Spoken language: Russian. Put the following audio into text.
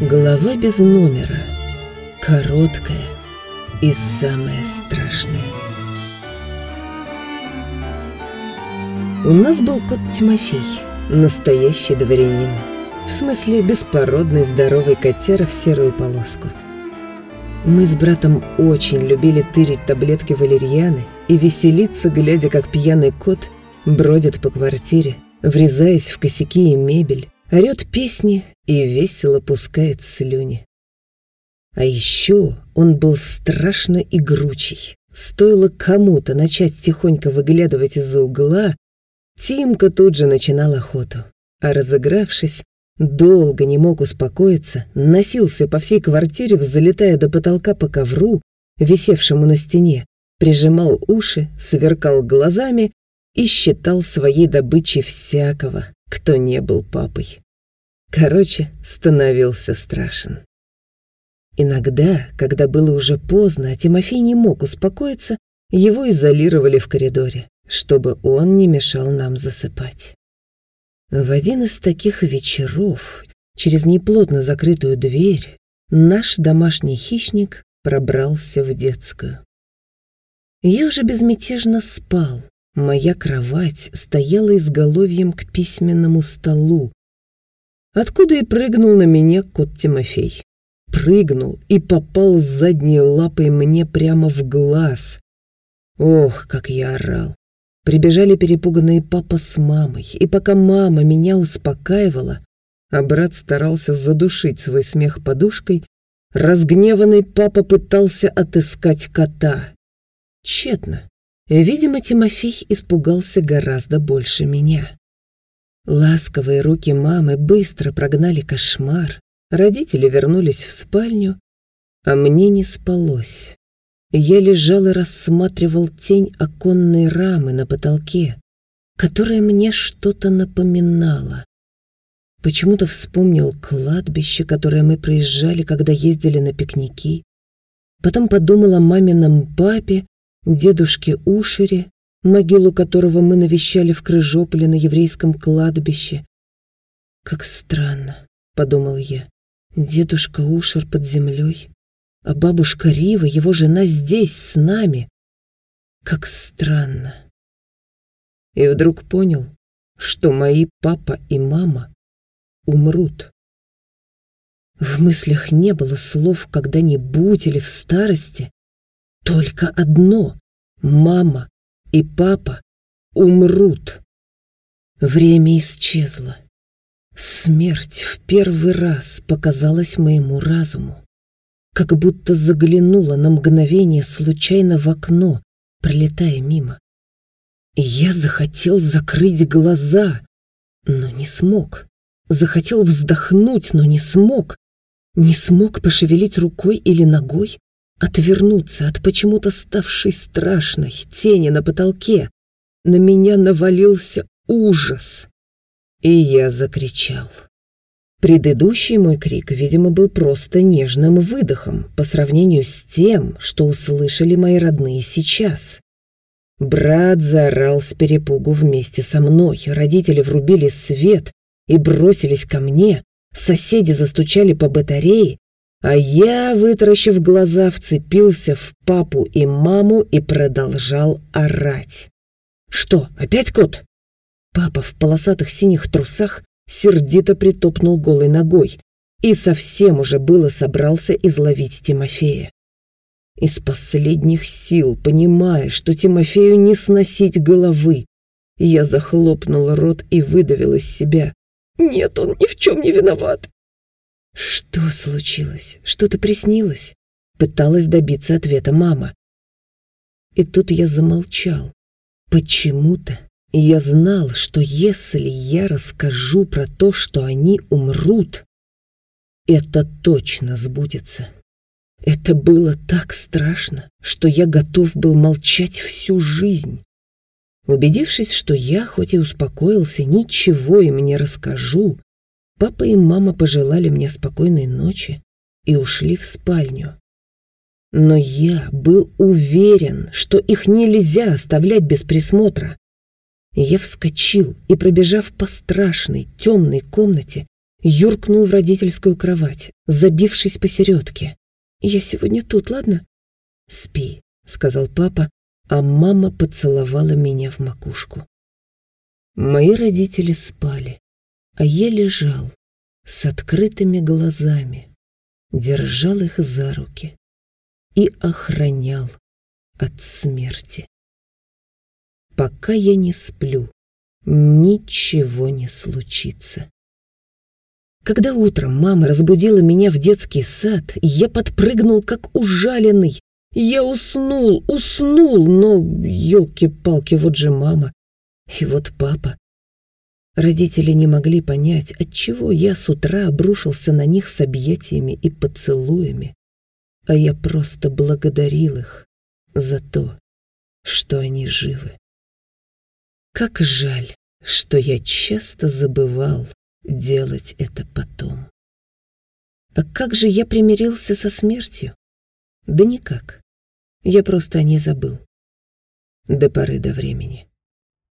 Глава без номера. Короткая и самая страшная. У нас был кот Тимофей, настоящий дворянин. В смысле, беспородный здоровый котяра в серую полоску. Мы с братом очень любили тырить таблетки валерьяны и веселиться, глядя, как пьяный кот бродит по квартире, врезаясь в косяки и мебель, орёт песни и весело пускает слюни. А еще он был страшно игручий. Стоило кому-то начать тихонько выглядывать из-за угла, Тимка тут же начинал охоту. А разыгравшись, долго не мог успокоиться, носился по всей квартире, взлетая до потолка по ковру, висевшему на стене, прижимал уши, сверкал глазами и считал своей добычей всякого, кто не был папой. Короче, становился страшен. Иногда, когда было уже поздно, а Тимофей не мог успокоиться, его изолировали в коридоре, чтобы он не мешал нам засыпать. В один из таких вечеров, через неплотно закрытую дверь, наш домашний хищник пробрался в детскую. Я уже безмятежно спал. Моя кровать стояла изголовьем к письменному столу, откуда и прыгнул на меня кот Тимофей. Прыгнул и попал с задней лапой мне прямо в глаз. Ох, как я орал. Прибежали перепуганные папа с мамой, и пока мама меня успокаивала, а брат старался задушить свой смех подушкой, разгневанный папа пытался отыскать кота. Тщетно. Видимо, Тимофей испугался гораздо больше меня. Ласковые руки мамы быстро прогнали кошмар. Родители вернулись в спальню, а мне не спалось. Я лежал и рассматривал тень оконной рамы на потолке, которая мне что-то напоминала. Почему-то вспомнил кладбище, которое мы проезжали, когда ездили на пикники. Потом подумал о мамином папе, дедушке Ушере могилу которого мы навещали в Крыжополе на еврейском кладбище. «Как странно», — подумал я, — «дедушка Ушер под землей, а бабушка Рива, его жена, здесь, с нами. Как странно». И вдруг понял, что мои папа и мама умрут. В мыслях не было слов «когда-нибудь» или «в старости», только одно — мама и папа умрут. Время исчезло. Смерть в первый раз показалась моему разуму, как будто заглянула на мгновение случайно в окно, пролетая мимо. Я захотел закрыть глаза, но не смог. Захотел вздохнуть, но не смог. Не смог пошевелить рукой или ногой, отвернуться от почему-то ставшей страшной тени на потолке. На меня навалился ужас. И я закричал. Предыдущий мой крик, видимо, был просто нежным выдохом по сравнению с тем, что услышали мои родные сейчас. Брат заорал с перепугу вместе со мной, родители врубили свет и бросились ко мне, соседи застучали по батарее, а я, вытаращив глаза, вцепился в папу и маму и продолжал орать. «Что, опять кот?» Папа в полосатых синих трусах сердито притопнул голой ногой и совсем уже было собрался изловить Тимофея. Из последних сил, понимая, что Тимофею не сносить головы, я захлопнула рот и выдавила из себя. «Нет, он ни в чем не виноват. «Что случилось? Что-то приснилось?» Пыталась добиться ответа мама. И тут я замолчал. Почему-то я знал, что если я расскажу про то, что они умрут, это точно сбудется. Это было так страшно, что я готов был молчать всю жизнь. Убедившись, что я, хоть и успокоился, ничего им не расскажу, Папа и мама пожелали мне спокойной ночи и ушли в спальню. Но я был уверен, что их нельзя оставлять без присмотра. Я вскочил и, пробежав по страшной темной комнате, юркнул в родительскую кровать, забившись посередке. «Я сегодня тут, ладно?» «Спи», — сказал папа, а мама поцеловала меня в макушку. Мои родители спали, а я лежал с открытыми глазами, держал их за руки и охранял от смерти. Пока я не сплю, ничего не случится. Когда утром мама разбудила меня в детский сад, я подпрыгнул как ужаленный. Я уснул, уснул, но, елки-палки, вот же мама. И вот папа. Родители не могли понять, отчего я с утра обрушился на них с объятиями и поцелуями, а я просто благодарил их за то, что они живы. Как жаль, что я часто забывал, делать это потом. А как же я примирился со смертью? Да никак. Я просто о ней забыл. До поры до времени.